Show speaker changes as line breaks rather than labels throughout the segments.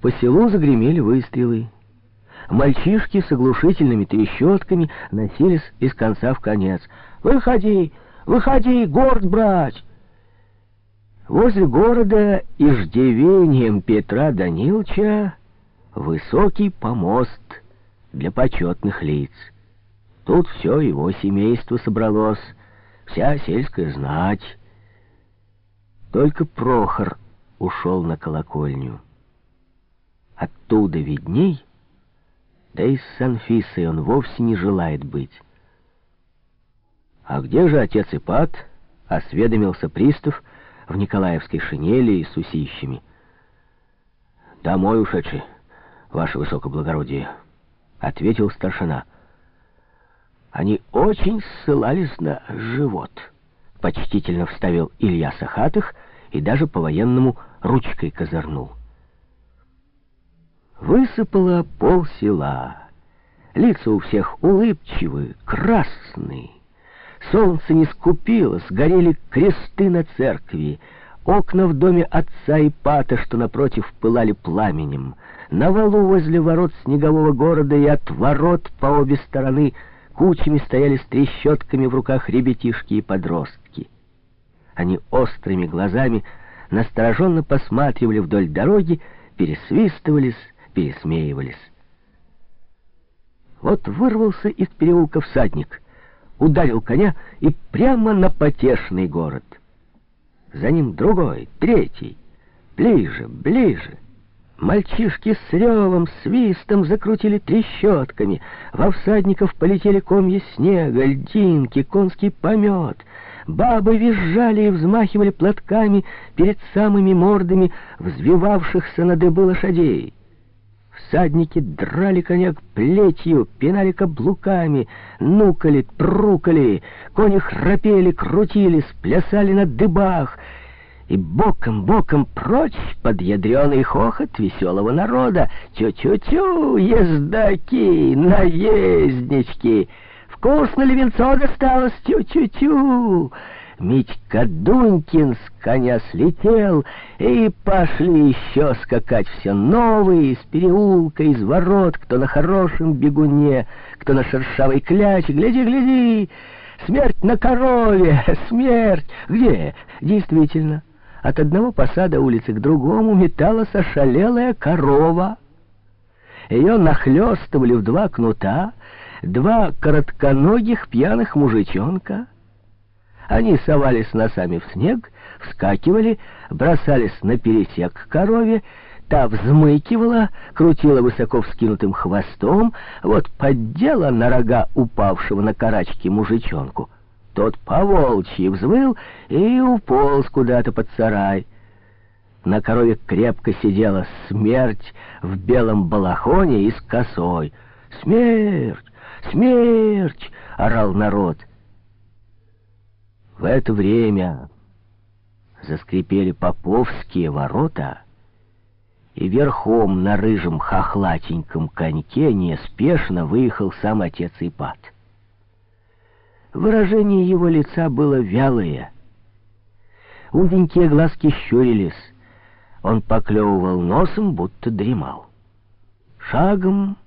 по селу загремели выстрелы. Мальчишки с оглушительными трещотками носились из конца в конец. «Выходи! Выходи! Город брать!» Возле города иждивением Петра Данилча высокий помост для почетных лиц. Тут все его семейство собралось, вся сельская знать. Только Прохор ушел на колокольню. Оттуда видней, да и с Анфисой он вовсе не желает быть. «А где же отец Ипат?» — осведомился пристав в николаевской шинели и с усищами. «Домой ушедший, ваше высокоблагородие», — ответил старшина. «Они очень ссылались на живот», — почтительно вставил Илья Сахатых и даже по-военному ручкой козырнул. Высыпало пол села. Лица у всех улыбчивые, красные. Солнце не скупилось, горели кресты на церкви. Окна в доме отца и пата, что напротив, пылали пламенем. На валу возле ворот снегового города и от ворот по обе стороны кучами стояли с трещотками в руках ребятишки и подростки. Они острыми глазами настороженно посматривали вдоль дороги, пересвистывались, пересмеивались. Вот вырвался из переулка всадник, ударил коня и прямо на потешный город. За ним другой, третий, ближе, ближе. Мальчишки с ревом, свистом закрутили трещотками. Во всадников полетели комья снега, льдинки, конский помет. Бабы визжали и взмахивали платками перед самыми мордами взвивавшихся на дыбы лошадей. Всадники драли коня плетью, пинали каблуками, нукали, трукали, кони храпели, крутились, плясали на дыбах, и боком-боком прочь под ядреный хохот веселого народа. Тю-тю-тю, ездаки, наезднички, вкусно ли венцо досталось, тю-тю-тю. Митька Дунькин с коня слетел, и пошли еще скакать все новые, из переулка, из ворот, кто на хорошем бегуне, кто на шершавой кляче. Гляди, гляди, смерть на корове, смерть! Где? Действительно, от одного посада улицы к другому металась ошалелая корова. Ее нахлестывали в два кнута, два коротконогих пьяных мужичонка — они совались носами в снег, вскакивали, бросались на пересек корове, та взмыкивала, крутила высоко вскинутым хвостом, вот поддела на рога упавшего на карачки мужичонку. Тот поволчьи взвыл и уполз куда-то под сарай. На корове крепко сидела смерть в белом балахоне и с косой. «Смерть! Смерть!» — орал народ — в это время заскрипели поповские ворота, и верхом на рыжем хохлатеньком коньке неспешно выехал сам отец Ипат. Выражение его лица было вялое. Узенькие глазки щурились. Он поклевывал носом, будто дремал. Шагом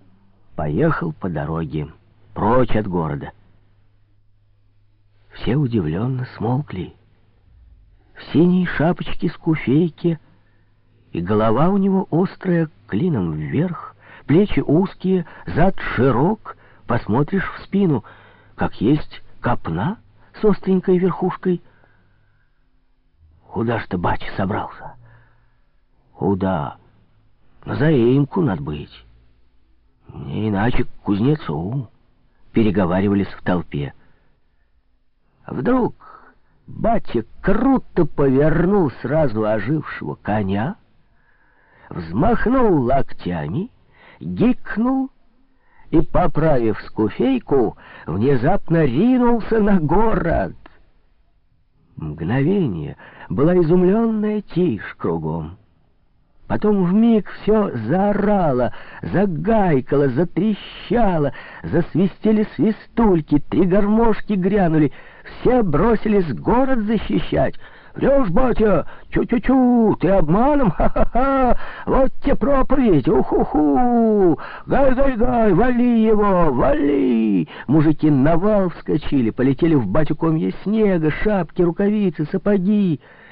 поехал по дороге, прочь от города. Все удивленно смолкли. В синей шапочке с куфейки, и голова у него острая, клином вверх, плечи узкие, зад широк, посмотришь в спину, как есть копна с остренькой верхушкой. Куда ж ты, бача, собрался? Куда? На заимку надо быть. Не иначе к кузнецу. Переговаривались в толпе. Вдруг батя круто повернул сразу ожившего коня, взмахнул локтями, гикнул и, поправив скуфейку, внезапно ринулся на город. Мгновение была изумленная тишь кругом. Потом вмиг все заорало, загайкало, затрещало, засвистели свистульки, три гармошки грянули. Все бросились город защищать. Врешь, батя! Чу-чу-чу! Ты обманом? Ха-ха-ха! Вот тебе проповедь! Уху-ху! Гай-гай-гай! Вали его! Вали!» Мужики на вал вскочили, полетели в батю комья снега, шапки, рукавицы, сапоги.